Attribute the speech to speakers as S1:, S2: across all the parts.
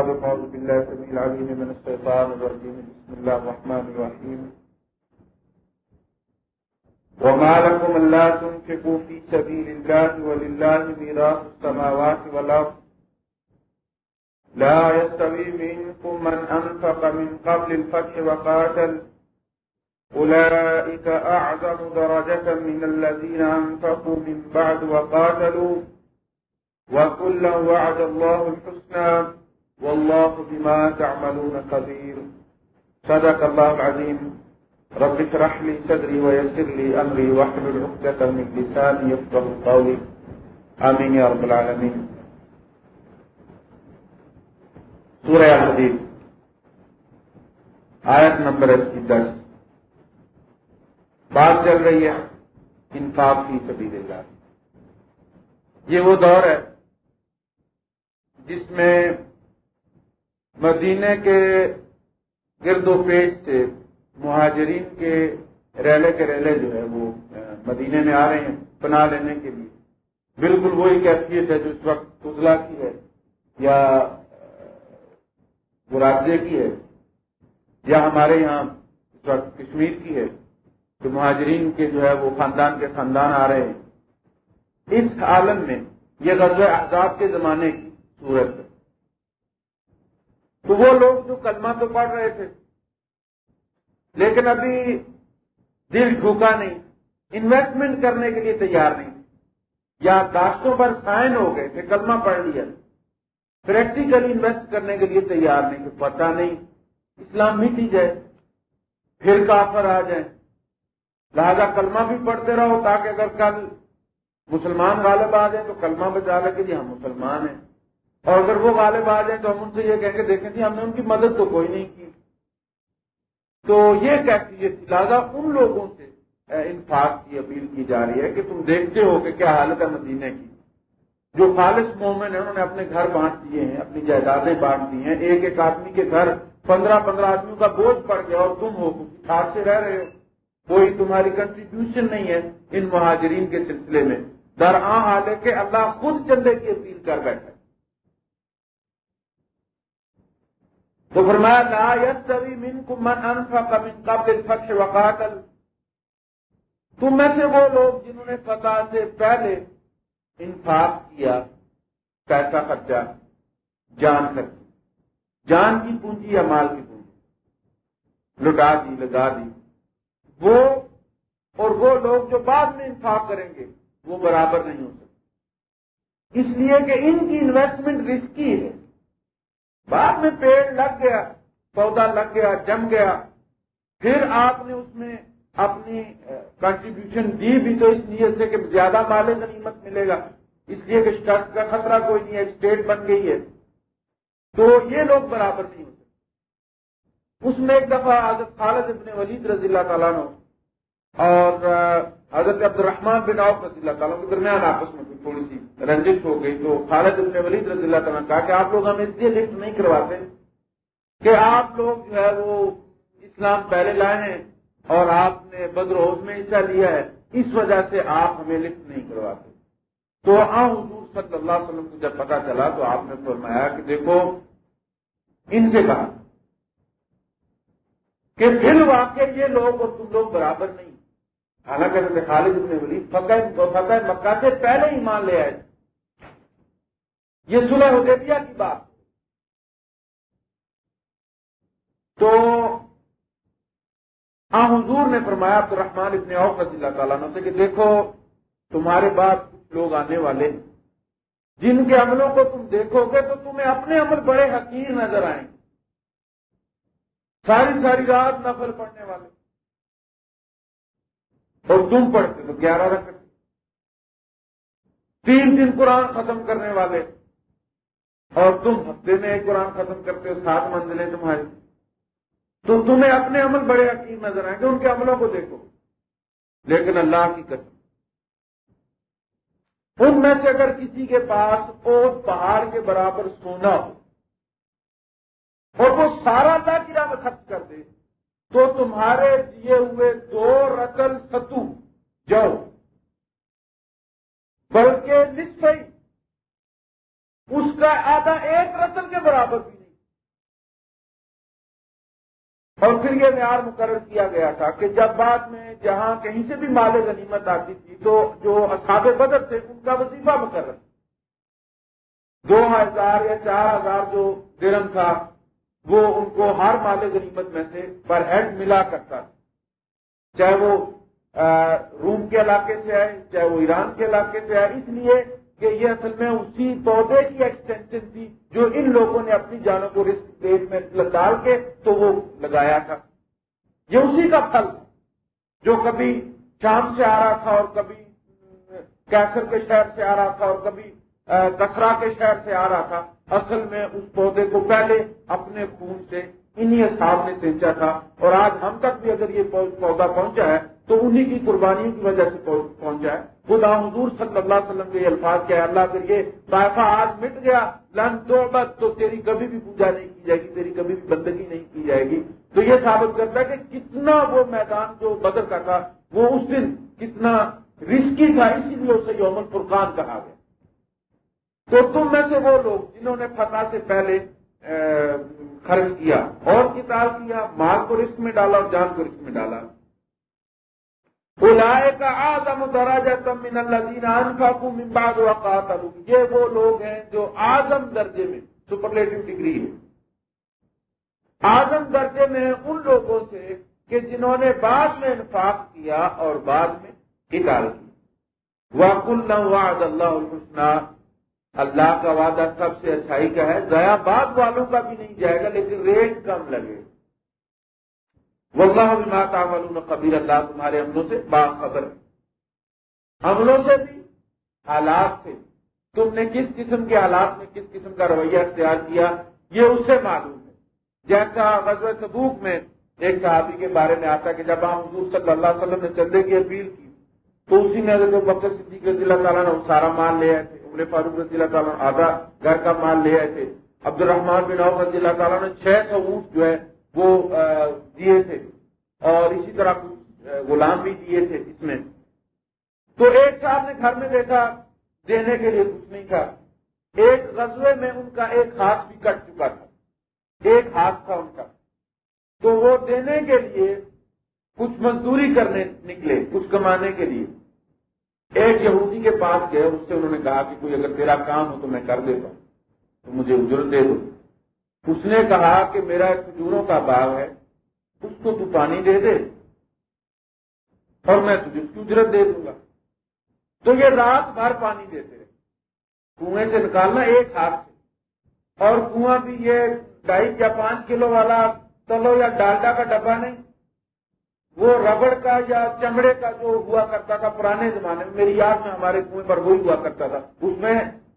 S1: أعوذ بالله سبيل العليم من الشيطان الرجيم بسم الله الرحمن الرحيم وما لكم لا تنفقوا في سبيل الله ولله ميراث السماوات والأرض لا يستوي منكم من أنفق من قبل الفتح وقاتل أولئك أعظم درجة من الذين أنفقوا من بعد وقاتلوا وكل وعد الله الحسنى والله بما تعملون قدير صدق الله العظيم رب اشرح لي صدري ويسر لي کاملون واحلل سجا من لساني عدیم قولي چدری يا رب العالمين عمین اور آیت نمبر اس کی دس بات چل رہی ہے انصاف کی سبھی دے یہ وہ دور ہے جس میں مدینے کے گرد و پیش سے مہاجرین کے ریلے کے ریلے جو ہے وہ مدینے میں آ رہے ہیں پناہ لینے کے لیے بالکل وہی کیفیت ہے جو اس وقت تزلا کی ہے یا گلابزے کی ہے یا ہمارے یہاں اس وقت کشمیر کی ہے جو مہاجرین کے جو ہے وہ خاندان کے خاندان آ رہے ہیں اس عالم میں یہ غزل آزاد کے زمانے کی صورت ہے تو وہ لوگ جو کلمہ تو پڑھ رہے تھے لیکن ابھی دل جھوکا نہیں انویسٹمنٹ کرنے کے لیے تیار نہیں یا داشتوں پر سائن ہو گئے تھے کلمہ پڑھ لیا پریکٹیکلی انویسٹ کرنے کے لیے تیار نہیں کہ پتا نہیں اسلام بھی ہی جائے پھر کافر آ جائیں
S2: لہٰذا کلمہ بھی پڑھتے
S1: رہو تاکہ اگر کل مسلمان غالب آ جائیں تو کلمہ بچا لے گے جی ہم مسلمان ہیں اور اگر وہ غالب آ جائیں تو ہم ان سے یہ کہیں گے دیکھیں جی ہم نے ان کی مدد تو کوئی نہیں کی تو یہ کہہ سکے لہٰذا ان لوگوں سے انفاق کی اپیل کی جا رہی ہے کہ تم دیکھتے ہو کہ کیا حالت ہے مدینے کی جو خالص مومن ہیں انہوں نے اپنے گھر بانٹ دیے ہیں اپنی جائیدادیں بانٹ دی ہیں ایک ایک آدمی کے گھر پندرہ پندرہ آدمیوں کا بوجھ پڑ گیا اور تم ہو حکومت سے رہ رہے ہو کوئی تمہاری کنٹریبیوشن نہیں ہے ان مہاجرین کے سلسلے میں در آ ہالے کے اللہ خود چندے کی اپیل کر بیٹھے تو فرمایا لا یستوی منکم من انفق من قبل الفتح وقاتل تم میں سے وہ لوگ جنہوں نے فتح سے پہلے انفاق کیا پیسہ خرچہ جان خرچ جان کی پونجی یا مال کی پونجی لٹا دی لگا دی وہ اور وہ لوگ جو بعد میں انفاق کریں گے وہ برابر نہیں ہو سکتے اس لیے کہ ان کی انویسٹمنٹ رسکی ہے بعد میں پیڑ لگ گیا پودا لگ گیا جم گیا پھر آپ نے اس میں اپنی کنٹریبیوشن دی بھی تو اس نیت سے کہ زیادہ مالے غنیمت نیمت ملے گا اس لیے کہ کا خطرہ کوئی نہیں ہے اسٹیٹ بن گئی ہے تو یہ لوگ برابر نہیں ہوتے اس میں ایک دفعہ خالد ابن ولید رضی اللہ تعالیٰ نے اور حضرت عبد الرحمان بن بناؤ رضی اللہ تعالیٰ کے درمیان آپس میں تھوڑی سی رنجش ہو گئی تو خالد ابن ولید رضی اللہ تعالیٰ نے کہا کہ آپ لوگ ہمیں اس لیے لفٹ نہیں کرواتے کہ آپ لوگ جو ہے وہ اسلام پہلے لائے ہیں اور آپ نے بدروز میں حصہ لیا ہے اس وجہ سے آپ ہمیں لفٹ نہیں کرواتے تو آدھو ہاں، حضور صلی اللہ علیہ وسلم کو جب پتا چلا تو آپ نے فرمایا کہ دیکھو ان سے کہا کہ پھر واقع یہ لوگ اور تم لوگ برابر نہیں حالانکہ خالد اس نے فقہ مکہ سے پہلے ہی مان لے آئے یہ سلح ہو کی بات تو ہاں حضور نے فرمایا تو الرحمان اتنے اور فضی اللہ تعالیٰ نے کہ دیکھو تمہارے بعد لوگ آنے والے جن کے عملوں کو تم دیکھو گے تو تمہیں اپنے عمل بڑے حقیر نظر گے ساری ساری رات نفل پڑنے والے اور تم پڑھتے تو گیارہ رکھ تین دن قرآن ختم کرنے والے اور تم ہفتے میں ایک قرآن ختم کرتے ہو سات منزلیں تمہاری تو تمہیں اپنے عمل بڑے عقیم نظر آئیں گے ان کے عملوں کو دیکھو لیکن اللہ کی قسم ان میں سے اگر کسی کے پاس اور پہاڑ کے برابر سونا ہو اور وہ سارا خرچ کر دے تو تمہارے دیے ہوئے دو رتن ستو جاؤ بلکہ اس کا آدھا ایک رتن کے برابر بھی نہیں اور پھر یہ معیار مقرر کیا گیا تھا کہ جب بعد میں جہاں کہیں سے بھی مال غنیمت آتی تھی تو جو اصحاب بدر تھے ان کا وظیفہ مقرر دو ہزار یا چار ہزار جو درم تھا وہ ان کو ہر مال غنیمت میں سے پر ہیڈ ملا کرتا تھا چاہے وہ روم کے علاقے سے آئے چاہے وہ ایران کے علاقے سے آئے اس لیے کہ یہ اصل میں اسی تودے کی ایکسٹینشن تھی جو ان لوگوں نے اپنی جانوں کو رسک پیٹ میں ڈال کے تو وہ لگایا تھا یہ اسی کا پھل جو کبھی شام سے آ رہا تھا اور کبھی کیسر کے شہر سے آ رہا تھا اور کبھی کسرا کے شہر سے آ رہا تھا اصل میں اس پودے کو پہلے اپنے خون سے انہی اصحاب نے سینچا تھا اور آج ہم تک بھی اگر یہ پودا پہنچا ہے تو انہی کی قربانی کی وجہ سے پہنچا ہے خدا حضور صلی اللہ علیہ وسلم کے الفاظ ہے اللہ کے یہ طائفہ آج مٹ گیا لن تو بت تو تیری کبھی بھی پوجا نہیں کی جائے گی تیری کبھی بھی بندگی نہیں کی جائے گی تو یہ ثابت کرتا ہے کہ کتنا وہ میدان جو بدر کا تھا وہ اس دن کتنا رسکی تھا اسی لیے اسے یومن فرقان کہا گیا تو تم میں سے وہ لوگ جنہوں نے فتح سے پہلے خرچ کیا اور کتاب کیا مال کو رسک میں ڈالا اور جان کو رسک میں ڈالا بلائے کا من بعد کا یہ وہ لوگ ہیں جو آزم درجے میں سپرلیٹو ڈگری ہے آزم درجے میں ان لوگوں سے کہ جنہوں نے بعد میں انفاق کیا اور بعد میں کتاب کی واقع الز اللہ کسنا اللہ کا وعدہ سب سے اچھائی کا ہے گیا باد والوں کا بھی نہیں جائے گا لیکن ریٹ کم لگے وہی ماتوم قبیر اللہ تمہارے عملوں سے باخبر عملوں سے بھی حالات سے تم نے کس قسم کے حالات میں کس قسم کا رویہ اختیار کیا یہ اس سے معلوم ہے جیسا حضرت سبوک میں ایک صحابی کے بارے میں آتا کہ جب آپ حضور صلی اللہ علیہ وسلم نے چندے کی اپیل کی تو اسی نے بکر صدیقی تعالیٰ نے سارا مان لیا تھے عمر فاروق رضی اللہ تعالیٰ نے آدھا گھر کا مال لے آئے تھے عبد الرحمان بن عوف رضی اللہ تعالیٰ نے چھ سو اونٹ جو ہے وہ دیے تھے اور اسی طرح غلام بھی دیے تھے اس میں تو ایک صاحب نے گھر میں دیکھا دینے کے لیے کچھ نہیں تھا ایک غزوے میں ان کا ایک ہاتھ بھی کٹ چکا تھا ایک ہاتھ تھا ان کا تو وہ دینے کے لیے کچھ مزدوری کرنے نکلے کچھ کمانے کے لیے ایک یہودی کے پاس گئے اس سے انہوں نے کہا کہ کوئی اگر تیرا کام ہو تو میں کر دیتا ہوں تو مجھے اجرت دے دو اس نے کہا کہ میرا کھجوروں کا باغ ہے اس کو تو پانی دے دے اور میں تجھے اس کی اجرت دے دوں گا تو یہ رات بھر پانی دیتے رہے کنویں سے نکالنا ایک ہاتھ سے اور کنواں بھی یہ ڈھائی یا پانچ کلو والا تلو یا ڈالڈا کا ڈبا نہیں وہ ربڑ کا یا چمڑے کا جو ہوا کرتا تھا پرانے زمانے میں میری یاد میں ہمارے کنویں پر وہی ہوا کرتا تھا اس میں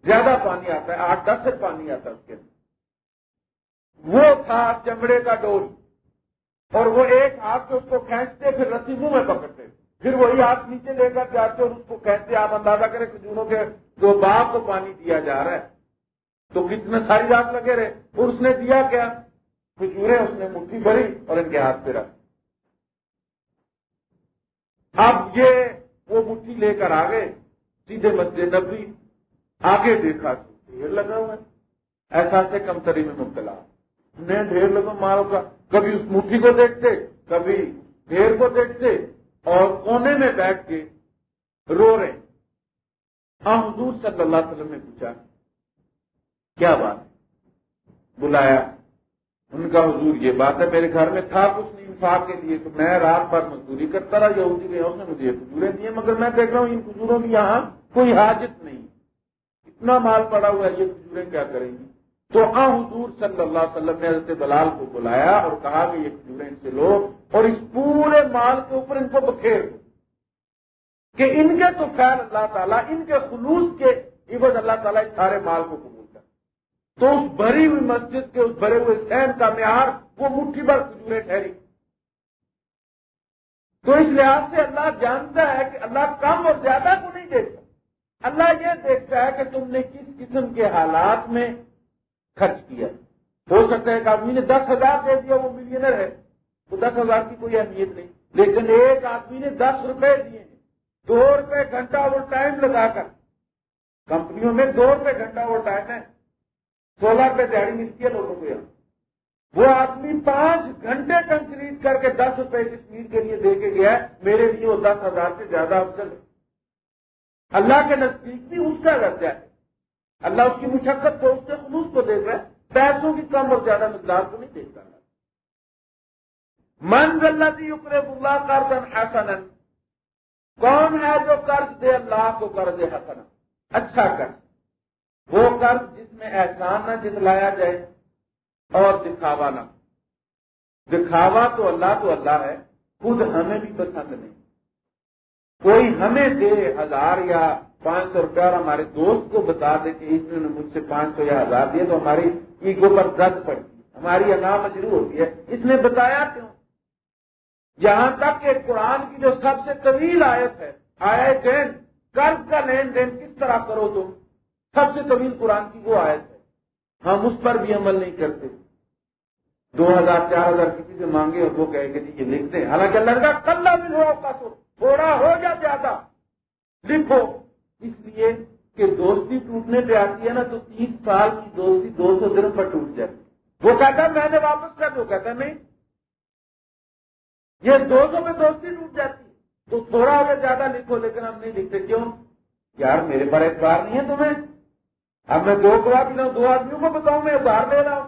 S1: زیادہ پانی آتا ہے آٹھ دس سے پانی آتا ہے اس کے اندر وہ تھا چمڑے کا ڈول اور وہ ایک ہاتھ سے اس کو کھینچتے پھر رسی منہ میں پکڑتے پھر وہی ہاتھ نیچے لے کر جاتے اور اس کو کھینچتے آپ اندازہ کریں کھجوروں کے جو باغ کو پانی دیا جا رہا ہے تو کتنے ساری رات لگے رہے اور اس نے دیا کیا کھجورے اس نے مٹھی بھری اور ان کے ہاتھ پہ رکھ اب یہ وہ مٹھی لے کر آ گئے سیدھے مسجد نبی آگے دیکھا ڈھیر لگا ہے ایسا سے کمتری میں مبتلا نے ڈھیر لگا مارو کا کبھی اس مٹھی کو دیکھتے کبھی ڈھیر کو دیکھتے اور کونے میں بیٹھ کے رو رہے حضور سے اللہ وسلم نے پوچھا کیا بات بلایا ان کا حضور یہ بات ہے میرے گھر میں تھا کچھ نہیں انصاف کے لیے تو میں رات بھر مزدوری کرتا رہا اس نے مجھے یہ دیے مگر میں دیکھ رہا ہوں ان حضوروں کی یہاں کوئی حاجت نہیں اتنا مال پڑا ہوا ہے یہ کجوریں کیا کریں گی تو ہاں حضور صلی اللہ علیہ وسلم نے حضرت دلال کو بلایا اور کہا کہ یہ کھجوریں ان سے لو اور اس پورے مال کے اوپر ان کو بکھیر دو کہ ان کے تو خیر اللہ تعالیٰ ان کے خلوص کے عبد اللہ تعالیٰ اس سارے مال کو کھول تو اس بھری ہوئی مسجد کے اس بھرے ہوئے سین کا معیار وہ مٹھی بھر کھجورے ٹھہری تو اس لحاظ سے اللہ جانتا ہے کہ اللہ کم اور زیادہ کو نہیں دیکھتا اللہ یہ دیکھتا ہے کہ تم نے کس قسم کے حالات میں خرچ کیا ہو سکتا ہے کہ آدمی نے دس ہزار دے دیا وہ ملینر ہے تو دس ہزار کی کوئی اہمیت نہیں لیکن ایک آدمی نے دس روپے دیے دو روپے گھنٹہ وہ ٹائم لگا کر کمپنیوں میں دو روپے گھنٹہ وہ ٹائم ہے سولہ روپئے دہڑی ملتی ہے لوگوں کو روپیہ وہ آدمی پانچ گھنٹے کنکریٹ کر کے دس روپئے کی فیس کے لیے دے کے گیا ہے میرے لیے وہ دس ہزار سے زیادہ افضل ہے اللہ کے نزدیک بھی اس کا رد ہے اللہ اس کی مشقت کو اس کے خلوص کو دیکھ ہے پیسوں کی کم اور زیادہ مقدار کو نہیں دیکھتا اللہ قرض حسن کون ہے جو قرض دے اللہ کو قرض حسن اچھا قرض وہ کر جس میں احسان نہ جتلایا جائے اور دکھاوا نہ دکھاوا تو اللہ تو اللہ ہے خود ہمیں بھی پسند نہیں کوئی ہمیں دے ہزار یا پانچ سو روپیہ اور ہمارے دوست کو بتا دے کہ اس نے مجھ سے پانچ سو یا ہزار دیے تو ہماری ایگو پر درد پڑتی ہے ہماری انا مجرو ہوتی ہے اس نے بتایا کیوں یہاں تک کہ قرآن کی جو سب سے طویل آیت ہے آئے قرض کا لین دین کس طرح کرو تم سب سے طویل قرآن کی وہ آیت ہے ہم اس پر بھی عمل نہیں کرتے
S2: دو ہزار چار
S1: ہزار کسی سے مانگے اور وہ کہے کہ جی یہ لکھتے حالانکہ لڑکا کل تھوڑا ہو جا زیادہ لکھو اس لیے کہ دوستی ٹوٹنے پہ آتی ہے نا تو تیس سال کی دوستی دو سو دن پر ٹوٹ جاتی وہ کہتا ہے میں نے واپس کر دو کہتا ہے نہیں یہ دو سو میں دوستی ٹوٹ جاتی ہے تو تھوڑا ہو زیادہ لکھو لیکن ہم نہیں لکھتے کیوں یار میرے پر اعتبار نہیں ہے تمہیں اب میں دو گوار بھی دو آدمیوں کو بتاؤں میں ادھار لے رہا ہوں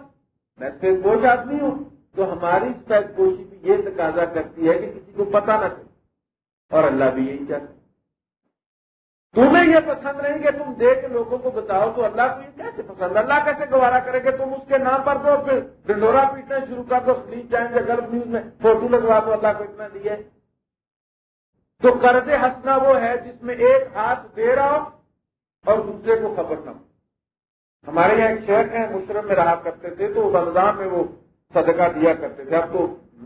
S1: میں پھر کوش آدمی ہوں تو ہماری کوشش بھی یہ تقاضا کرتی ہے کہ کسی کو پتا نہ چلے اور اللہ بھی یہی چاہتا تمہیں یہ پسند نہیں کہ تم دیکھ لوگوں کو بتاؤ تو اللہ کو یہ کیسے پسند اللہ کیسے گوارا کرے گا تم اس کے نام پر دو پھر ڈنڈورا پیٹنا شروع کر دو جائیں گے اگر نیوز میں فوٹو لگوا دو اللہ کو اتنا دیے تو قرض ہنسنا وہ ہے جس میں ایک ہاتھ دے رہا ہو اور دوسرے کو خبر نہ ہو ہمارے یہاں ایک شہر ہیں مشرف میں رہا کرتے تھے تو رمضان میں وہ صدقہ دیا کرتے تھے اب تو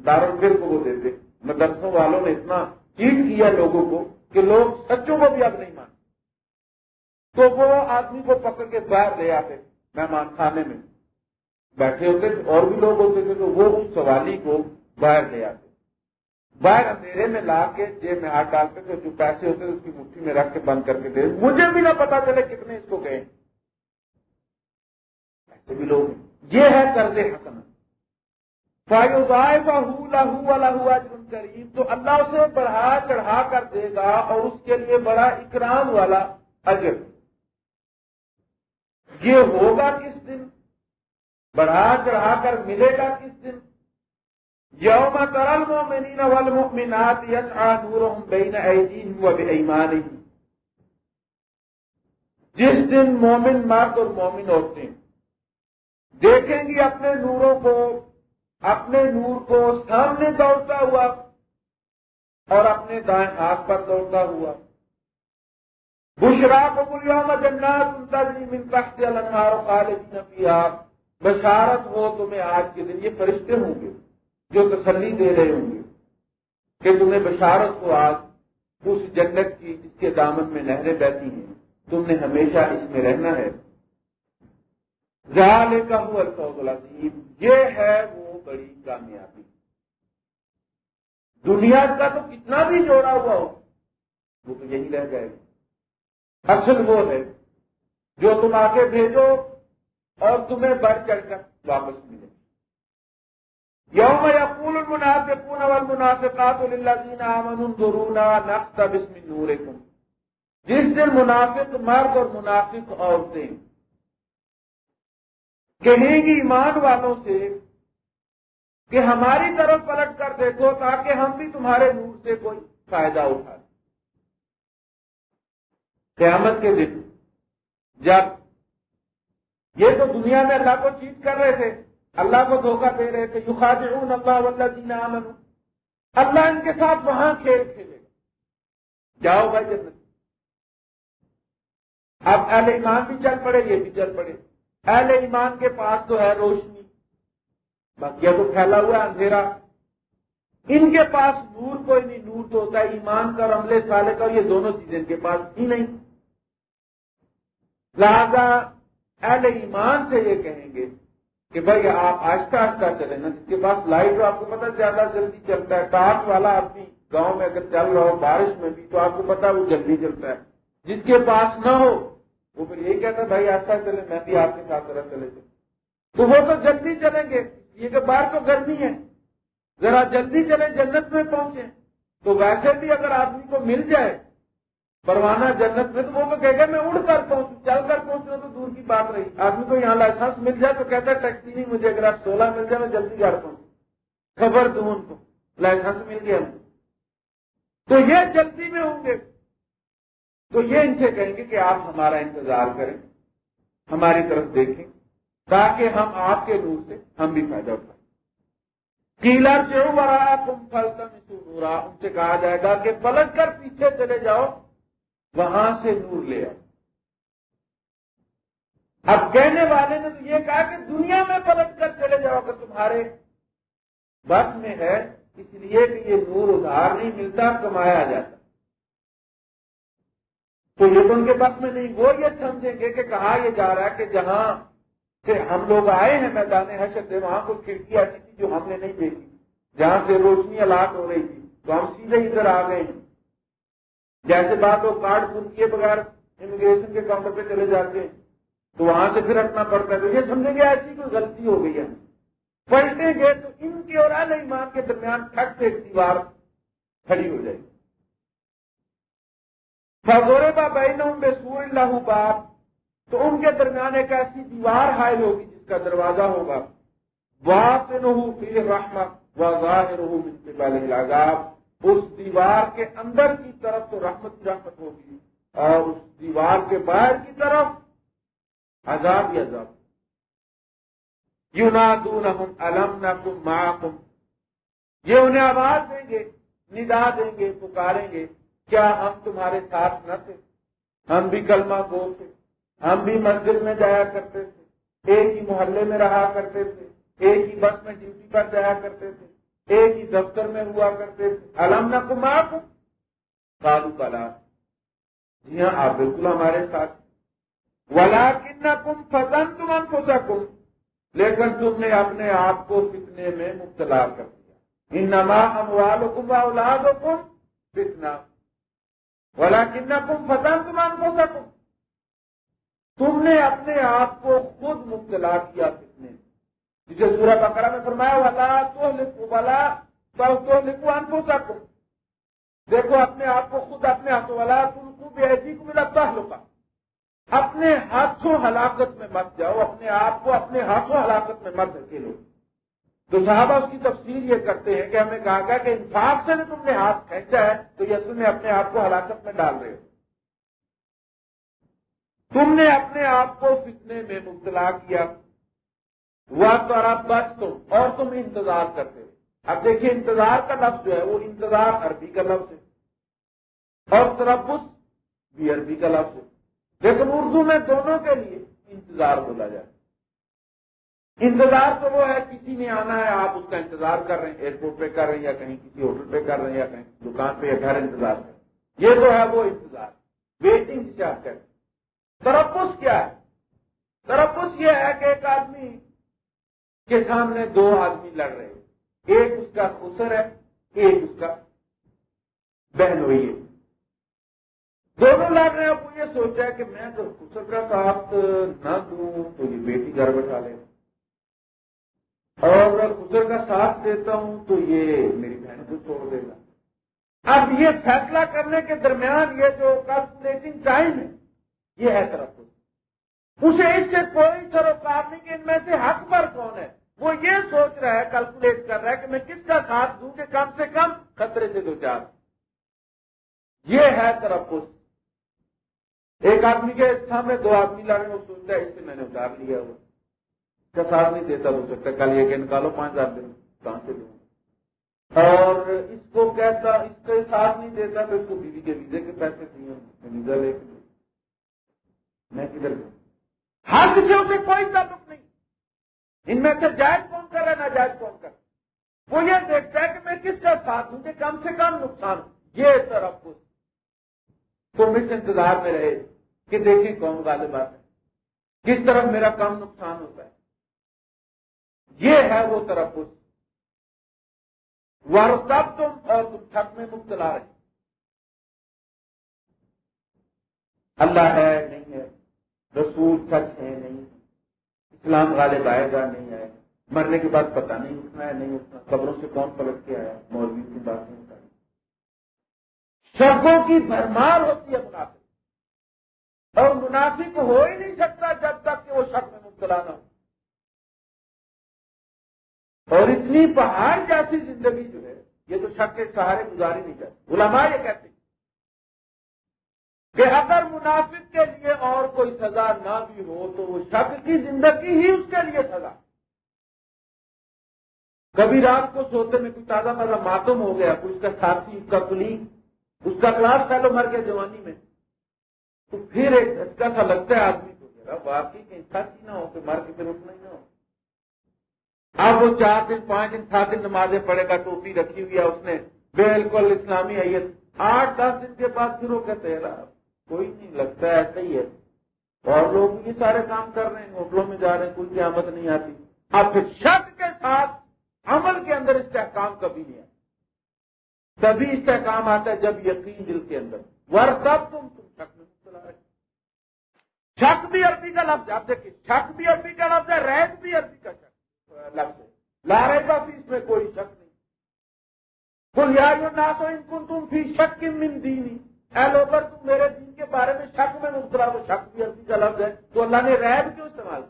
S1: دار الگی کو وہ دیتے مدرسوں والوں نے اتنا چیٹ کیا لوگوں کو کہ لوگ سچوں کو بھی اب نہیں مانتے تو وہ آدمی کو پکڑ کے باہر لے آتے مہمان خانے میں بیٹھے ہوتے تھے اور بھی لوگ ہوتے تھے تو وہ اس سوالی کو باہر لے آتے باہر اندھیرے میں لا کے جیب میں ہاتھ ڈالتے تھے جو پیسے ہوتے اس کی مٹھی میں رکھ کے بند کر کے دے مجھے بھی نہ پتا چلے کتنے اس کو گئے لوگ یہ ہے قرض حسن فا دہ لہ تو اللہ اسے بڑھا چڑھا کر دے گا اور اس کے لیے بڑا اکرام والا اجر یہ ہوگا کس دن بڑھا چڑھا کر ملے گا کس دن یوم والی جس دن مومن مرد اور مومن عورتیں دیکھیں گی اپنے نوروں کو اپنے نور کو سامنے دوڑتا ہوا اور اپنے دائیں ہاتھ پر دوڑتا ہوا بشرا کو بڑی جنات جنگل یا لنکاروں کا لینا بھی آپ بشارت ہو تمہیں آج کے دن یہ فرشتے ہوں گے جو تسلی دے رہے ہوں گے کہ تمہیں بشارت ہو آج اس جنت کی جس کے دامن میں نہریں بہتی ہیں تم نے ہمیشہ اس میں رہنا ہے جہاں کا ہو وہ بڑی کامیابی دنیا کا تو کتنا بھی جوڑا ہوا ہو وہ تو یہی رہ جائے گا اصل وہ ہے جو تم آ کے بھیجو اور تمہیں بڑھ چڑھ کر واپس ملے یوم یا پون منافون مناسبات اللہ دینا امن درونا نقص اب اس میں جس دن منافق مرد اور منافق عورتیں گی ایمان والوں سے کہ ہماری طرف پلٹ کر دیکھو تاکہ ہم بھی تمہارے نور سے کوئی فائدہ اٹھا قیامت کے دن جب یہ تو دنیا میں اللہ کو چیت کر رہے تھے اللہ کو دھوکہ دے رہے تھے یوخاج اللہ اللہ اللہ نام اللہ ان کے ساتھ وہاں کھیل کھیلے جاؤ بھائی اب اہل ایمان بھی چل پڑے یہ بھی چل پڑے اہل ایمان کے پاس تو ہے روشنی باقیہ تو پھیلا ہوا اندھیرا ان کے پاس نور کوئی نہیں نور تو ہوتا ہے ایمان اور عملے سالے کا یہ دونوں چیزیں ان کے پاس ہی نہیں لہذا اہل ایمان سے یہ کہیں گے کہ بھائی آپ آہستہ آہستہ چلیں نا جس کے پاس لائٹ آپ کو پتا زیادہ جلدی چلتا ہے ٹارچ والا آدمی گاؤں میں اگر چل رہا ہو بارش میں بھی تو آپ کو پتا وہ جلدی چلتا ہے جس کے پاس نہ ہو وہ پھر یہی کہتا ہے آپ کے ساتھ ذرا چلے جاؤں تو وہ تو جلدی چلیں گے یہ کہ باہر تو گرمی ہے ذرا جلدی چلے جنت میں پہنچے تو ویسے بھی اگر آدمی کو مل جائے بروانا جنت میں تو وہ کہے گا میں اڑ کر پہنچوں چل کر پہنچنا تو دور کی بات رہی آدمی کو یہاں لائسنس مل جائے تو کہتا ہے ٹیکسی نہیں مجھے اگر آپ سولہ مل جائے میں جلدی گھر پہنچوں خبر دوں ان کو لائسنس مل گیا تو یہ جلدی میں ہوں گے تو یہ ان سے کہیں گے کہ آپ ہمارا انتظار کریں ہماری طرف دیکھیں تاکہ ہم آپ کے نور سے ہم بھی پیدا کیلا جو برا تم پھلتا تم شروع ان سے کہا جائے گا کہ پلٹ کر پیچھے چلے جاؤ وہاں سے نور لے آؤ اب کہنے والے نے تو یہ کہا کہ دنیا میں پلٹ کر چلے جاؤ اگر تمہارے بس میں ہے اس لیے کہ یہ نور ادھار نہیں ملتا کمایا جاتا تو یہ تو ان کے پاس میں نہیں وہ یہ سمجھیں گے کہ کہا یہ جا رہا ہے کہ جہاں سے ہم لوگ آئے ہیں میدان حشر سے وہاں کوئی کھڑکی ایسی تھی جو ہم نے نہیں دیکھی جہاں سے روشنی الاٹ ہو رہی تھی تو ہم سیدھے ادھر آ گئے ہیں جیسے بات وہ کارڈ کیے بغیر امیگریشن کے کاؤنٹر پہ چلے جاتے ہیں تو وہاں سے پھر اٹنا پڑتا ہے تو یہ سمجھیں گے ایسی کوئی غلطی ہو گئی ہے پلٹیں گے تو ان کے اور آنے کے درمیان ٹھک سے ایک دیوار کھڑی ہو جائے گی فضور با بہین بے سور اللہ باپ تو ان کے درمیان ایک ایسی دیوار حائل ہوگی جس کا دروازہ ہوگا واپ رحمت اس دیوار کے اندر کی طرف تو رحمت رحمت ہوگی
S2: اور اس دیوار کے باہر
S1: کی طرف عذاب عذاب آزاد علم یہ انہیں آواز دیں گے ندا دیں گے پکاریں گے کیا ہم تمہارے ساتھ نہ تھے ہم بھی کلمہ گو تھے ہم بھی مندر میں جایا کرتے تھے ایک ہی محلے میں رہا کرتے تھے ایک ہی بس میں ڈیوٹی پر جایا کرتے تھے ایک ہی دفتر میں ہوا کرتے تھے الم نہ کالو جی ہاں آپ بالکل ہمارے ساتھ ولا کن کم ولاق ان لیکن تم نے اپنے آپ کو فتنے میں مبتلا کر دیا ان نما ہم والوں کو اولادوں کم سیکھنا بولا کتنا تم فضل تم آن سکو تم نے اپنے آپ کو خود مبتلا کیا کتنے جسے سورج بکڑا میں فرمایا والا تو لکھو والا تو لکھو ان سکو دیکھو اپنے آپ کو خود اپنے ہاتھوں والا تم کو بھی ایسی کو ملا سہ اپنے ہاتھوں ہلاکت میں مت جاؤ اپنے آپ کو اپنے ہاتھوں ہلاکت میں مت دھکیلو تو صحابہ اس کی تفصیل یہ کرتے ہیں کہ ہمیں کہا گیا کہ انصاف سے بھی تم نے ہاتھ کھینچا ہے تو یہ نے اپنے آپ کو ہلاکت میں ڈال رہے ہو تم نے اپنے آپ کو فتنے میں مبتلا کیا ہوا تو آپ بس تم اور تم انتظار کرتے ہو اب دیکھیے انتظار کا لفظ جو ہے وہ انتظار عربی کا لفظ ہے اور تربس بھی عربی کا لفظ ہے لیکن اردو میں دونوں کے لیے انتظار بولا جائے انتظار تو وہ ہے کسی نے آنا ہے آپ اس کا انتظار کر رہے ہیں ایئرپورٹ پہ کر رہے ہیں یا کہیں کسی ہوٹل پہ کر رہے ہیں یا کہیں دکان پہ یا گھر انتظار کر رہے ہیں یہ تو ہے وہ انتظار ویٹنگ کیا کریں ترپس کیا ہے ترپس یہ ہے کہ ایک آدمی کے سامنے دو آدمی لڑ رہے ہیں ایک اس کا خسر ہے ایک اس کا بہن ہوئی ہے دونوں لڑ رہے ہیں آپ کو یہ سوچا کہ میں تو خسر کا ساتھ نہ دوں تو یہ بیٹی گھر بٹھا لے اور پتر کا ساتھ دیتا ہوں تو یہ میری بہن کو چھوڑ دے گا اب یہ فیصلہ کرنے کے درمیان یہ جو ٹائم ہے یہ ہے طرف اسے اس سے کوئی سروکار نہیں کہ ان میں سے حق پر کون ہے وہ یہ سوچ رہا ہے کیلکولیٹ کر رہا ہے کہ میں کس کا ساتھ دوں کہ کم سے کم خطرے سے دو چار یہ ہے طرف ایک آدمی کے سامنے دو آدمی لڑے وہ سوچتا ہے اس سے میں نے اتار لیا ہوا کا ساتھ نہیں دیتا ہو سکتا کل یہ کہ نکالو پانچ ہزار دن کہاں سے دوں اور اس کو کہتا اس کا ساتھ نہیں دیتا تو اس کو بیوی کے کے ویزے پیسے دیے ویزا لے کے میں کدھر دوں ہر کسی سے کوئی تعلق نہیں ان میں سے جائز کون کر ہے ناجائز کون کر وہ یہ دیکھتا ہے کہ میں کس کا ساتھ ہوں کہ کم سے کم نقصان یہ طرف کو کو مس انتظار میں رہے کہ دیکھیں کون والے بات ہے کس طرف میرا کم نقصان ہوتا ہے یہ ہے وہ طرف تم اور تم تھک میں مبتلا رہے اللہ ہے نہیں ہے رسول سچ ہے نہیں
S2: اسلام والے آئے
S1: گا نہیں ہے مرنے کے بعد پتہ نہیں اٹھنا ہے نہیں اٹھنا خبروں سے کون پلٹ کے آیا مولوی کی بات نہیں کر سڑکوں کی بھرمار ہوتی ہے منافق اور منافق ہو ہی نہیں سکتا جب تک کہ وہ شک میں مبتلا نہ ہو اور اتنی پہاڑ جاتی زندگی جو ہے یہ تو شک کے سہارے گزاری نہیں جاتی علماء یہ کہتے ہیں کہ اگر منافق کے لیے اور کوئی سزا نہ بھی ہو تو وہ شک کی زندگی ہی اس کے لیے سزا کبھی رات کو سوتے میں کچھ تازہ تازہ ماتم ہو گیا اس کا ساتھی اس کا پلی اس کا کلاس پہلو مر کے جوانی میں تو پھر ایک جھٹکا سا لگتا ہے آدمی کو واقعی کہ آپ کی نہ ہو کہ مر کے پھر اٹھنا ہی نہ ہو اب وہ چار دن پانچ دن سات دن نمازیں پڑھے گا ٹوپی رکھی ہوئی ہے اس نے بالکل اسلامی آئیے آٹھ دس دن کے بعد سرو کہتے ہیں کوئی نہیں لگتا ہے ایسا ہی ہے اور لوگ یہ سارے کام کر رہے ہیں ہوٹلوں میں جا رہے ہیں کوئی قیامت آمد نہیں آتی اب پھر شک کے ساتھ عمل کے اندر استحکام کبھی نہیں آتا تبھی استحکام آتا ہے جب یقین دل کے اندر تم تم شک نہیں چلا رہے شک بھی عربی کا لفظ آپ دیکھیں شک بھی عربی کا لفظ ہے ریت بھی عربی کا لفظ ہے لا رہے گا اس میں کوئی شک نہیں
S2: کل یاد نہ
S1: تو ان کو تم فی شک کی لو کر تم میرے دین کے بارے میں شک میں نہیں اترا تو شک بھی اچھی کا لفظ ہے تو اللہ نے ریب کیوں استعمال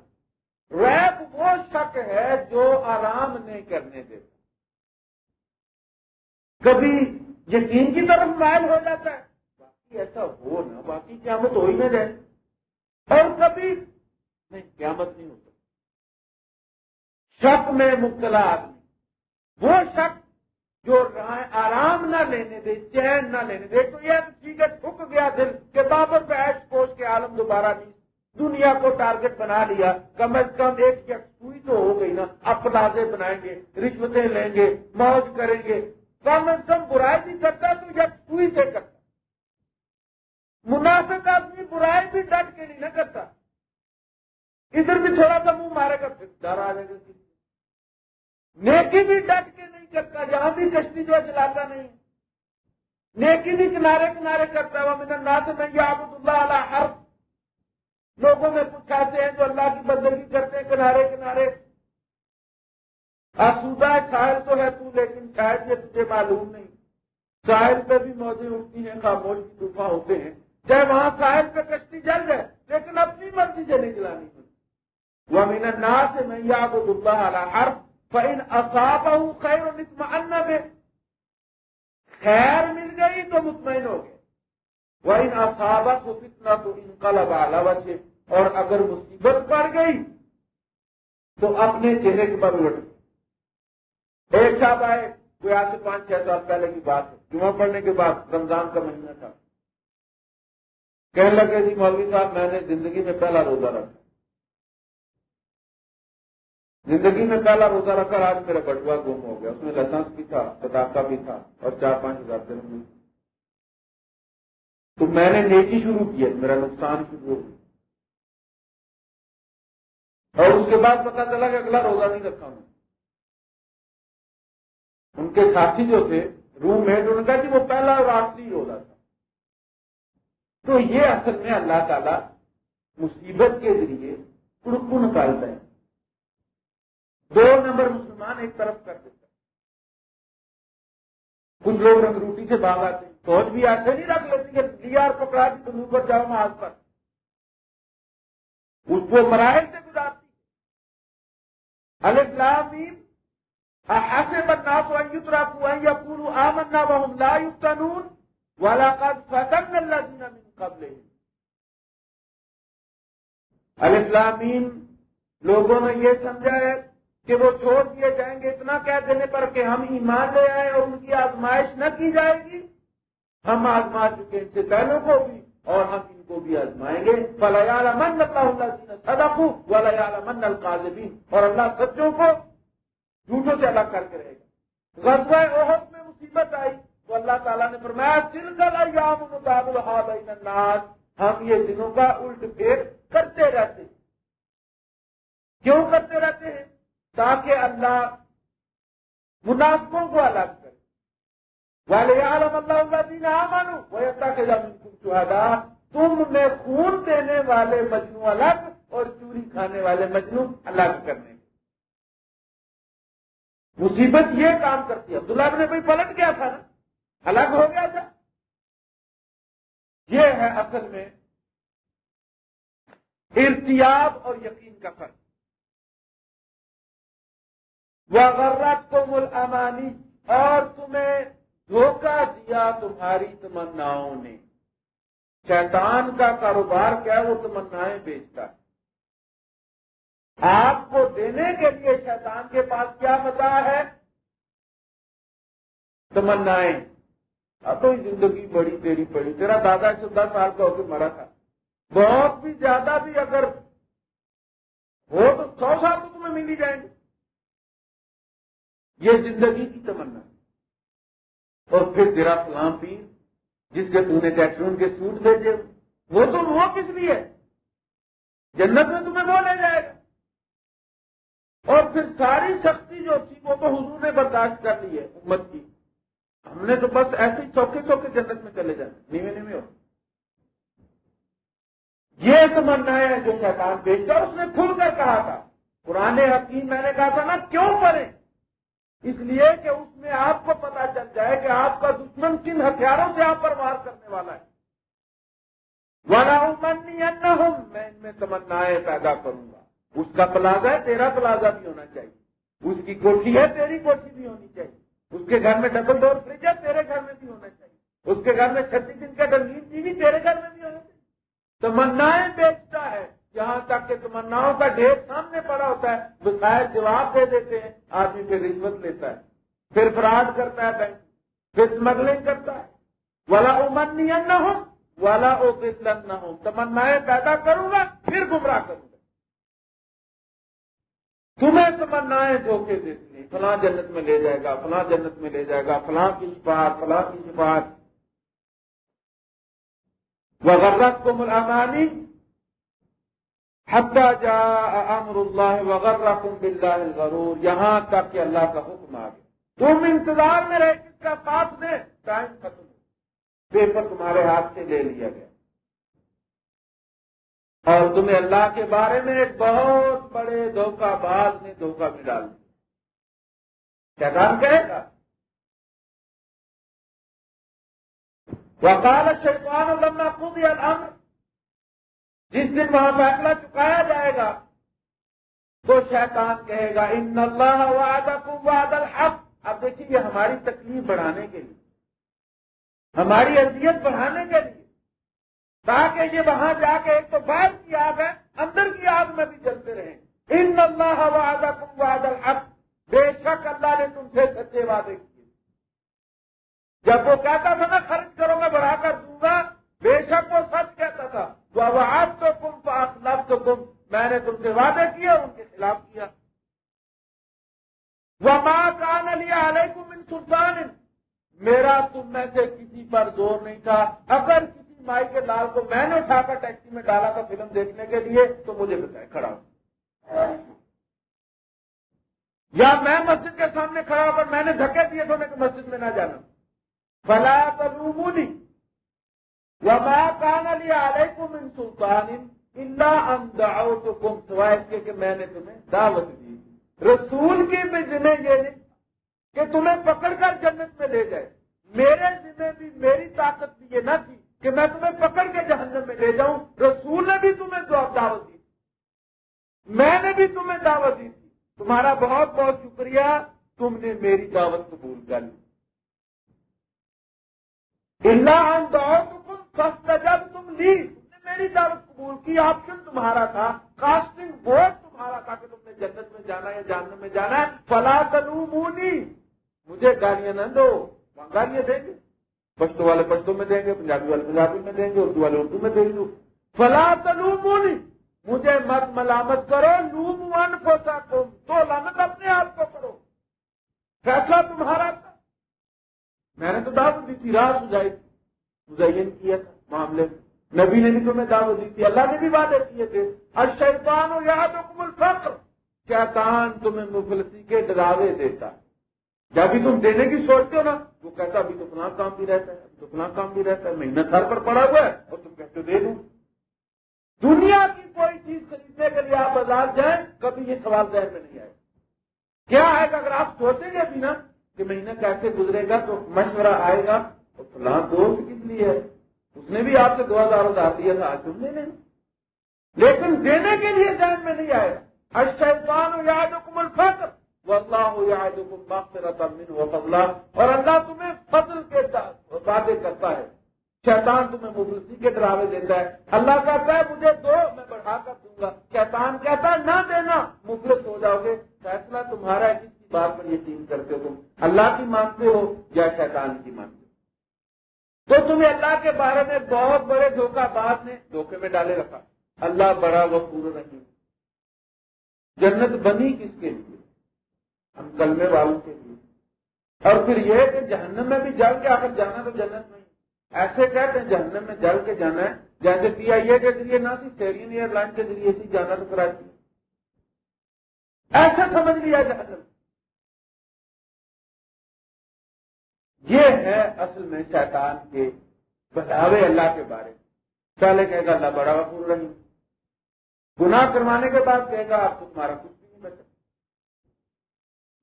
S1: ریب وہ شک ہے جو آرام نہیں کرنے دیتا کبھی یقین کی طرف مائل ہو جاتا ہے باقی ایسا ہو نا باقی قیامت ہو ہی نہ جائے اور کبھی نہیں قیامت نہیں ہوتی شک میں مبتلا آدمی وہ شک جو آرام نہ لینے دے چین نہ لینے دے تو یہ ٹھیک ہے تھک گیا دل کتابوں پہ ایش پوش کے عالم دوبارہ نہیں دنیا کو ٹارگٹ بنا لیا کم از کم ایک شخص تو ہو گئی نا اپنازے بنائیں گے رشوتیں لیں گے موج کریں گے کم از کم برائی بھی کرتا تو یکسوئی سے کرتا مناسب آدمی برائی بھی ڈٹ کے نہیں نہ کرتا ادھر بھی تھوڑا سا منہ مارے گا پھر ڈر آ جائے گا نیکی بھی ڈٹ کے نہیں کرتا جہاں بھی کشتی جو ہے نہیں نیکی بھی کنارے کنارے کرتا وین تو نہیں اللہ علا ہر لوگوں میں کچھ آتے ہیں جو اللہ کی بندگی کرتے ہیں کنارے کنارے آسودہ ہے شاید تو ہے تو لیکن شاید یہ تجھے معلوم نہیں ساحل پہ بھی موجیں اٹھتی ہیں خاموش ہوتے ہیں چاہے وہاں ساحل پہ کشتی جل جائے لیکن اپنی مرضی سے نہیں جلانی پڑتی مینا نا سے نہیں اللہ اللہ ہر فن اصاب خیر خیر مل گئی تو مطمئن ہو گئے وہ ان فتنا تو ان کا لبا اور اگر مصیبت پڑ گئی تو اپنے چہرے کے پر لٹ گئی ایک صاحب آئے کوئی آج سے پانچ چھ سال پہلے کی بات ہے جمعہ پڑھنے کے بعد رمضان کا مہینہ تھا کہنے لگے جی مولوی صاحب میں نے زندگی میں پہلا روزہ رکھا زندگی میں پہلا روزہ رکھا آج میرا بٹوا گم ہو گیا اس میں لائسنس بھی تھا پٹاخا بھی تھا اور چار پانچ ہزار بھی تو میں نے نیکی شروع کی میرا نقصان شروع ہو اور اس کے بعد پتا چلا کہ اگلا روزہ نہیں رکھا ہوں ان کے ساتھی جو تھے روم میں کہ وہ پہلا اور آخری روزہ تھا تو یہ اصل میں اللہ تعالی مصیبت کے ذریعے نکالتا ہے دو نمبر مسلمان ایک طرف کر دیتا کچھ لوگ رنگ روٹی سے باغ آتے فوج بھی آتے نہیں رکھ لیتی کہ دیا اور پکڑا کے تو پر جاؤ ماس پر اس کو مراحل سے گزارتی الفلام
S2: ایسے بدنا سوت رات ہوا یا پورو آمنا بہم لا
S1: یوگ قانون والا کا سدن اللہ الفلامین لوگوں نے یہ سمجھا ہے کہ وہ چھوڑ دیے جائیں گے اتنا کہہ دینے پر کہ ہم ایمان لے آئے اور ان کی آزمائش نہ کی جائے گی ہم آزما چکے ان سے پہلوں کو بھی اور ہم ان کو بھی آزمائیں گے ولا من اللہ علیہ صدا من الفاظ اور اللہ سچوں کو جھوٹوں سے الگ کر کے رہے گا احد میں مصیبت آئی تو اللہ تعالیٰ نے فرمایا کا طالب الب الناس ہم یہ دنوں کا الٹ پھیر کرتے رہتے ہیں کیوں کرتے رہتے ہیں تاکہ اللہ مناسبوں کو الگ کرے والے عالم اللہ جی نہ تم میں خون دینے والے مجنو الگ اور چوری کھانے والے مجنو الگ کرنے مصیبت یہ کام کرتی ہے عبداللہ بھائی پلٹ گیا تھا نا الگ ہو گیا تھا یہ ہے اصل میں ارتیاب اور یقین کا فرق وہ کو مل اور تمہیں دھوکہ دیا تمہاری تمناؤں نے شیطان کا کاروبار کیا وہ تمنا بیچتا ہے آپ کو دینے کے لیے شیطان کے پاس کیا متا ہے تمنا زندگی بڑی تیری پڑی تیرا دادا چودہ سال کا ہو کے مرا تھا بہت بھی زیادہ بھی اگر ہو تو سو سال تو تمہیں ملی جائیں گے یہ زندگی کی تمنا اور پھر تیرا سلام پیر جس کے تم نے کیٹرون کے سوٹ بھیجے وہ تو وہ کس لیے جنت میں تمہیں وہ لے جائے گا اور پھر ساری شختی جو تھی وہ تو حضور نے برداشت کر لی ہے امت کی ہم نے تو بس ایسے ہی چوکے چوکے جنت میں چلے جانا نیوے نیوے ہو یہ تمنا ہے جو شیطان بیچتا اس نے کھل کر کہا تھا پرانے حکیم میں نے کہا تھا نا کیوں پڑے اس لیے کہ اس میں آپ کو پتا چل جائے کہ آپ کا دشمن کن ہتھیاروں سے آپ پر وار کرنے والا ہے مانا ہونا ہوں میں ان میں تمنا پیدا کروں گا اس کا پلازا ہے تیرا پلازا بھی ہونا چاہیے اس کی کوٹھی ہے تیری کوٹھی بھی ہونی چاہیے اس کے گھر میں ڈبل ڈور فریج ہے تیرے گھر میں بھی ہونا چاہیے اس کے گھر میں چھتیس دن کا ڈنگین ٹی وی تیرے گھر میں بھی ہونا چاہیے تمنا بیچتا ہے جہاں تک کہ تمناؤں کا ڈھیر سامنے پڑا ہوتا ہے وہ شاید جواب دے دیتے ہیں آدمی پھر رشوت لیتا ہے پھر فراڈ کرتا ہے بینک
S2: پھر اسمگلنگ
S1: کرتا ہے والا نہ ہو والا او نہ ہو تمنا پیدا کروں گا پھر گمراہ کروں گا تمہیں تمنایں دھوکے دیتی فلاں جنت میں لے جائے گا فلاں جنت میں لے جائے گا فلاں کی شفاعت فلاں کی شفاعت وغیرہ کو ملاقانی حد جا امر اللہ وغیرہ تم بلّہ ضرور یہاں تک کہ اللہ کا حکم آ گیا تم انتظار میں رہے جس کا پاس دے ٹائم ختم پیپر تمہارے ہاتھ سے لے لیا گیا اور تمہیں اللہ کے بارے میں ایک بہت بڑے دھوکہ باز نے دھوکہ بھی ڈال دیا کیا کام کہے گا وکال شیخان اللہ خود یا جس دن وہاں فیصلہ چکایا جائے گا تو شیطان کہے گا ان اللہ وادل اب اب دیکھیے ہماری تکلیف بڑھانے کے لیے ہماری اذیت بڑھانے کے لیے تاکہ یہ وہاں جا کے ایک تو بات کی یاد ہے دیکھنے کے لیے تو مجھے بتائے کھڑا یا میں مسجد کے سامنے کھڑا ہوں میں نے دھکے دیے تو میں مسجد میں نہ جانا بلا تو روبو نہیں یا میرا کہاں علی آ رہے کو سوائے سلطان کہ میں نے تمہیں دعوت دی رسول کی بھی جنہیں یہ نہیں کہ تمہیں پکڑ کر جنت میں لے جائے میرے ذمہ بھی میری طاقت بھی یہ نہ تھی کہ میں تمہیں پکڑ کے جہنم میں لے جاؤں رسول نے بھی تمہیں دعوت دی تھی میں نے بھی تمہیں دعوت دی تھی تمہارا بہت بہت شکریہ تم نے میری دعوت قبول کر لیتا جب تم لی تم نے میری دعوت قبول کی آپشن تمہارا تھا کاسٹنگ بورڈ تمہارا تھا کہ تم نے جنت میں جانا ہے یا میں جانا ہے فلا تلو مجھے گالیاں نہ دو گالیاں دیں گے پشتو والے پشتو میں دیں گے پنجابی والے پنجابی میں دیں گے اردو والے اردو میں دیں گے فلاں مجھے مت ملامت کرو لوم ون پوچھا تم تو لامت اپنے آپ کو کرو کیسا تمہارا تھا میں نے تو دعوت دی تھی راہ سجائی تھی مزین کیا تھا معاملے میں نبی نے بھی تمہیں دعوت دی تھی اللہ نے بھی وعدے کیے تھے ارشان ہو یادوں تمہیں مفلسی کے ڈراوے دیتا ہے جب بھی تم دینے کی سوچتے ہو نا وہ کہتا ابھی تو فلاں کام بھی رہتا ہے تو فلاں کام بھی رہتا ہے مہینہ سر پر پڑا ہوا ہے اور تم کہتے دے دوں دنیا کی کوئی چیز خریدنے کے لیے آپ بازار جائیں کبھی یہ سوال ذہن میں نہیں آئے کیا ہے کہ اگر آپ سوچیں گے ابھی نا کہ مہینہ کیسے گزرے گا تو مشورہ آئے گا تو فلاں دوست کس لیے ہے اس نے بھی آپ سے دو ہزار ہزار دیا تھا آج تم لیکن دینے کے لیے ذہن میں نہیں آئے یاد حکم فخر اللہ ہو یا کو باپ و اور اللہ تمہیں فضل کے شیطان تمہیں مفلسی کے ڈراوے دیتا ہے اللہ کہتا ہے مجھے دو میں بڑھا کر دوں گا شیطان کہتا ہے نہ دینا مفلس ہو جاؤ گے فیصلہ تمہارا ہے کس کی بات پر یقین کرتے ہو تم اللہ کی مانتے ہو یا شیطان کی مانتے ہو تو تمہیں اللہ کے بارے میں بہت بڑے دھوکہ بعد نے دھوکے میں ڈالے رکھا اللہ بڑا وہ پورا نہیں جنت بنی کس کے لیے ہم والوں کے لیے اور پھر یہ کہ جہنم میں بھی جل کے آخر جانا تو جنت نہیں ایسے کہتے ہیں جہنم میں جل کے جانا ہے جیسے پی آئی اے کے ذریعے نہ ایئر کے ذریعے جانا تو ایسا سمجھ لیا جہنم یہ ہے اصل میں شیطان کے بتاوے اللہ کے بارے میں پہلے کہے گا اللہ بڑا وقور رہی گناہ کروانے کے بعد کہے گا آپ کو تمہارا کچھ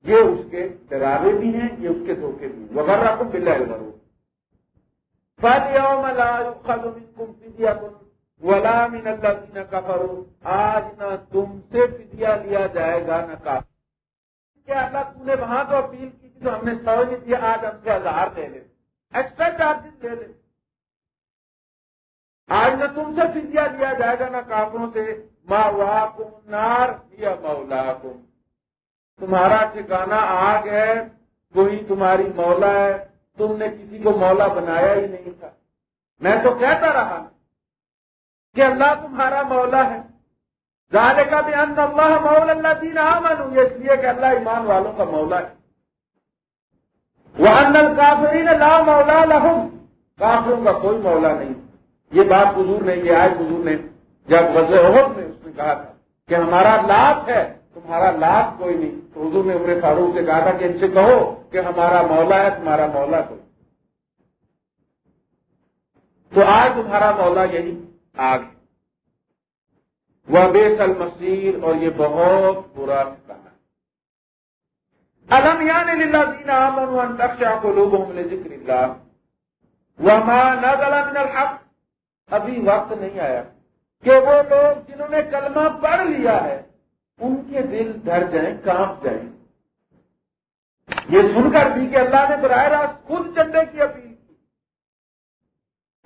S1: یہ اس کے ڈرارے بھی ہیں یہ اس کے دھوکے بھی وغیرہ کو بلا ہو ولا من الذين كفروا آج نہ تم سے فدیا لیا جائے گا نہ کافر کیا اللہ تم نے وہاں تو اپیل کی تھی تو ہم نے سو نہیں دیا آج ہم سے ہزار دے دیں ایکسٹرا چارجز دے دیں آج نہ تم سے فدیا لیا جائے گا نہ کافروں سے ماں واہ کم نار یا مولا کم تمہارا ٹھکانا آگ ہے کوئی تمہاری مولا ہے تم نے کسی کو مولا بنایا ہی نہیں تھا میں تو کہتا رہا کہ اللہ تمہارا مولا ہے جانے کا بھی اند اللہ مول اللہ تھی نہ مانوں گی اس لیے کہ اللہ ایمان والوں کا مولا ہے وہ کافرین لا مولا لہم کافروں کا کوئی مولا نہیں یہ بات حضور نے یہ آئے حضور نے جب وزر میں اس نے کہا تھا کہ ہمارا لاکھ ہے تمہارا لاکھ کوئی نہیں اردو نے عمر فاروق سے کہا تھا کہ ان سے کہو کہ ہمارا مولا ہے تمہارا مولا کوئی تو آج تمہارا مولا یہی آگ وہ بے سل مسیر اور یہ بہت برا ٹھکانا یا نے لوگوں کے لیے ذکر وہ نہ ابھی وقت نہیں آیا کہ وہ لوگ جنہوں نے کلمہ پڑھ لیا ہے ان کے دل ڈر جائیں کاپ جائیں یہ سن کر بھی کہ اللہ نے براہ راست خود چلنے کی اپیل کی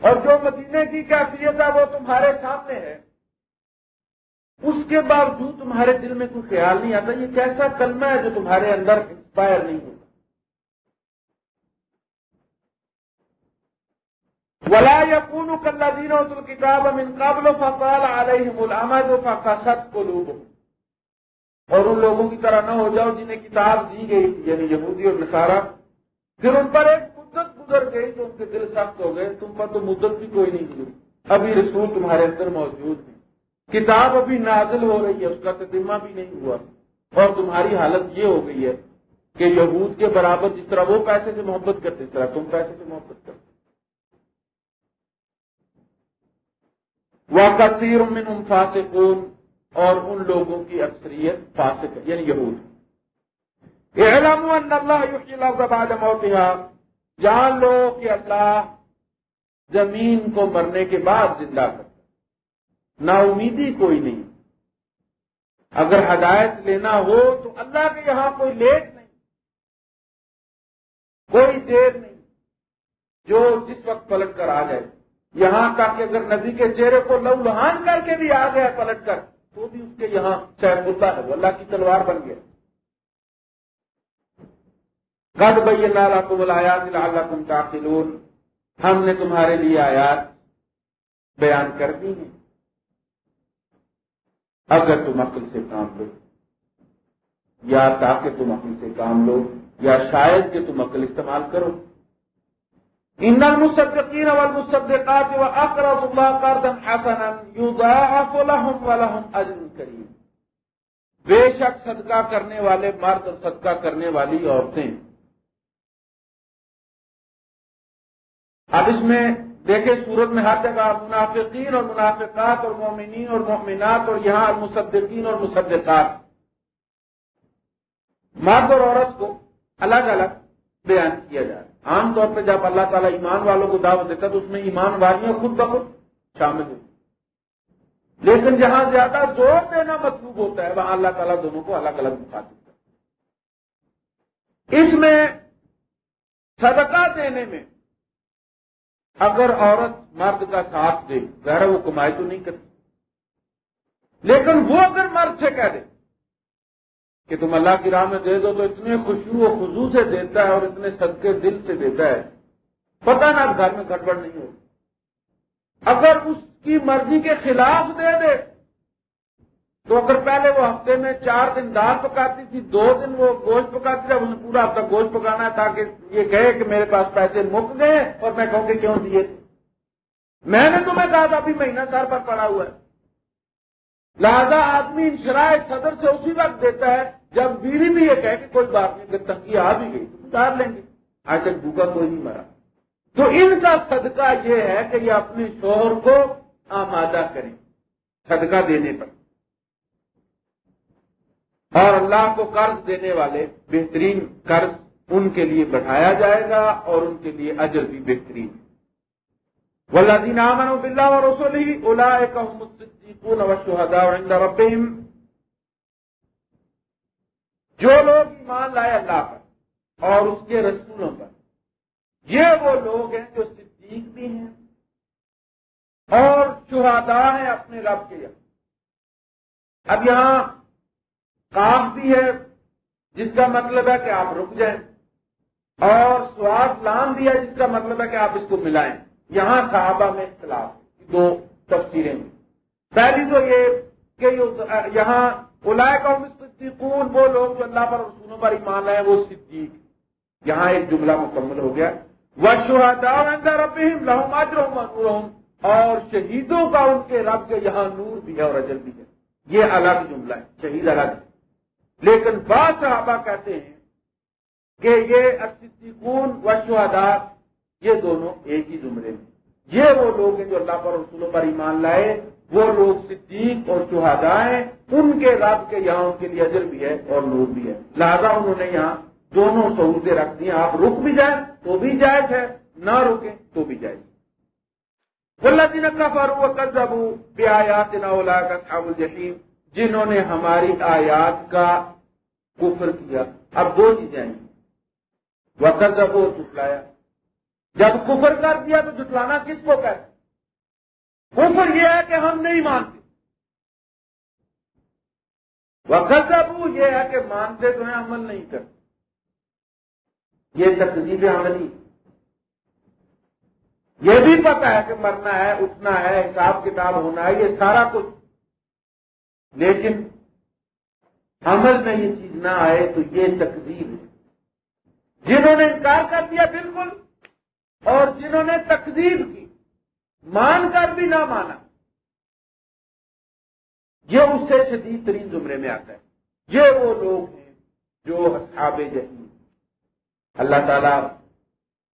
S1: اور جو مدینے کی کیفیت ہے وہ تمہارے سامنے ہے اس کے باوجود تمہارے دل میں کوئی خیال نہیں آتا یہ کیسا کلمہ ہے جو تمہارے اندر انسپائر نہیں ہوتا ولا یا کون و کلو کتاب ہم ان قابلوں کا پال آ رہے ہیں جو کو لوگوں اور ان لوگوں کی طرح نہ ہو جاؤ جنہیں کتاب دی گئی تھی یعنی یہودی اور نسارا پھر ان پر ایک مدت گزر گئی تو ان کے دل سخت ہو گئے تم پر تو مدت بھی کوئی نہیں گزری ابھی رسول تمہارے اندر موجود ہے کتاب ابھی نازل ہو رہی ہے اس کا تجمہ بھی نہیں ہوا اور تمہاری حالت یہ ہو گئی ہے کہ یہود کے برابر جس طرح وہ پیسے سے محبت کرتے اس طرح تم پیسے سے محبت کرتے واقع سیر امن اور ان لوگوں کی اکثریت فاسق ہے یعنی یہود اللہ موتها جان لو کہ اللہ زمین کو مرنے کے بعد زندہ کرتا نا امیدی کوئی نہیں اگر ہدایت لینا ہو تو اللہ کے یہاں کوئی لیٹ نہیں کوئی دیر نہیں جو جس وقت پلٹ کر آ جائے یہاں تک کہ اگر نبی کے چہرے کو لو لہان کر کے بھی آ گیا پلٹ کر بھی اس کے یہاں سیف ہوتا ہے وہ اللہ کی تلوار بن گیا گد بھائی اللہ کو بلایا تم چاہتے ہم نے تمہارے لیے آیات بیان کر دی ہیں اگر تم عقل سے کام لو یا تاکہ تم عقل سے کام لو یا شاید کہ تم عقل استعمال کرو ان المصدقین والمصدقات قرضا حسنا يضاعف لهم ولهم اجر کریم بے شک صدقہ کرنے والے مرد اور صدقہ کرنے والی عورتیں اب اس میں دیکھے سورت میں ہر جگہ منافقین اور منافقات اور مومنین اور مومنات اور یہاں مصدقین اور مصدقات مرد اور عورت کو الگ الگ بیان کیا جا رہا ہے عام طور پہ جب اللہ تعالیٰ ایمان والوں کو دعوت دیتا تو اس میں ایمان والیاں خود بخود شامل ہوتی لیکن جہاں زیادہ زور دینا مطلوب ہوتا ہے وہاں اللہ تعالیٰ دونوں کو الگ الگ دکھا دیتا اس میں صدقہ دینے میں اگر عورت مرد کا ساتھ دے ظاہر وہ کمائی تو نہیں کرتی لیکن وہ اگر مرد سے کہہ دے کہ تم اللہ کی راہ میں دے دو تو اتنے خوشبو و خشو سے دیتا ہے اور اتنے سد کے دل سے دیتا ہے پتہ نا گھر میں گڑبڑ نہیں ہوگی اگر اس کی مرضی کے خلاف دے دے تو اگر پہلے وہ ہفتے میں چار دن دال پکاتی تھی دو دن وہ گوشت پکاتی تھی اب پورا ہفتہ گوشت پکانا ہے تاکہ یہ کہے کہ میرے پاس پیسے مک گئے اور میں کہوں کہ کیوں دیے نے تمہیں کہا تھا ابھی مہینہ دار پر پڑا ہوا ہے لہذا آدمی ان صدر سے اسی وقت دیتا ہے جب بیوی بھی یہ کہے کہ کوئی بات نہیں اگر تنگی آ بھی گئی تو اتار لیں گے آج تک بھوکا کوئی نہیں مرا تو ان کا صدقہ یہ ہے کہ یہ اپنے شوہر کو آمادہ کریں صدقہ دینے پر اور اللہ کو قرض دینے والے بہترین قرض ان کے لیے بٹھایا جائے گا اور ان کے لیے اجر بھی بہترین ولہزین امن بلّہ اور رسول ہی مستقون و شہدا جو لوگ ایمان لائے اللہ پر اور اس کے رسولوں پر یہ وہ لوگ ہیں جو صدیق بھی ہیں اور چہادا ہیں اپنے رب کے یہاں اب یہاں کاف بھی ہے جس کا مطلب ہے کہ آپ رک جائیں
S2: اور سواد
S1: لان بھی ہے جس کا مطلب ہے کہ آپ اس کو ملائیں یہاں صحابہ میں اختلاف دو تفصیلیں پہلی تو یہ کہ یہاں وہ لائق استعمال وہ لوگ جو اللہ پر رسولوں پر ایمان لائے وہ صدیق یہاں ایک جملہ مکمل ہو گیا وشواد اندر اور شہیدوں کا ان کے رب کے یہاں نور بھی ہے اور اجل بھی ہے یہ الگ جملہ ہے شہید الگ ہے لیکن بعض صحابہ کہتے ہیں کہ یہ استقبار یہ دونوں ایک ہی جملے ہیں یہ وہ لوگ ہیں جو اللہ پر رسولوں پر ایمان لائے وہ لوگ صدیق اور اور ہیں ان کے رب کے یہاں کے لیے اجر بھی ہے اور نور بھی ہے لہذا انہوں نے یہاں دونوں سہولتیں رکھ دی آپ رک بھی جائیں تو بھی جائز ہے نہ روکیں تو بھی جائز اللہ دن کا کر ابو بے آیات نہ قابل یقین جنہوں نے ہماری آیات کا کفر کیا اب دو چیزیں آئیں وہ کر جب جب کفر کر دیا تو جٹلانا کس کو کہتے کفر یہ ہے کہ ہم نہیں مانتے وقت یہ ہے کہ مانتے تو ہیں عمل نہیں کرتے یہ تقریب عملی یہ بھی پتا ہے کہ مرنا ہے اٹھنا ہے حساب کتاب ہونا ہے یہ سارا کچھ لیکن عمل میں یہ چیز نہ آئے تو یہ تقزیب ہے جنہوں نے انکار کر دیا بالکل اور جنہوں نے تقزیب کی مان کر بھی نہ مانا یہ اس سے شدید ترین زمرے میں آتا ہے یہ وہ لوگ ہیں جو اللہ تعالیٰ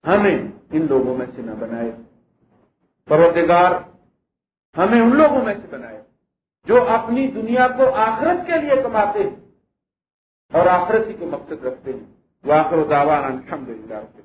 S1: ہمیں ان لوگوں میں سے نہ بنائے پروتگار ہمیں ان لوگوں میں سے بنائے جو اپنی دنیا کو آخرت کے لیے کماتے ہیں اور آخرت ہی کو مقصد رکھتے ہیں وہ آخر للہ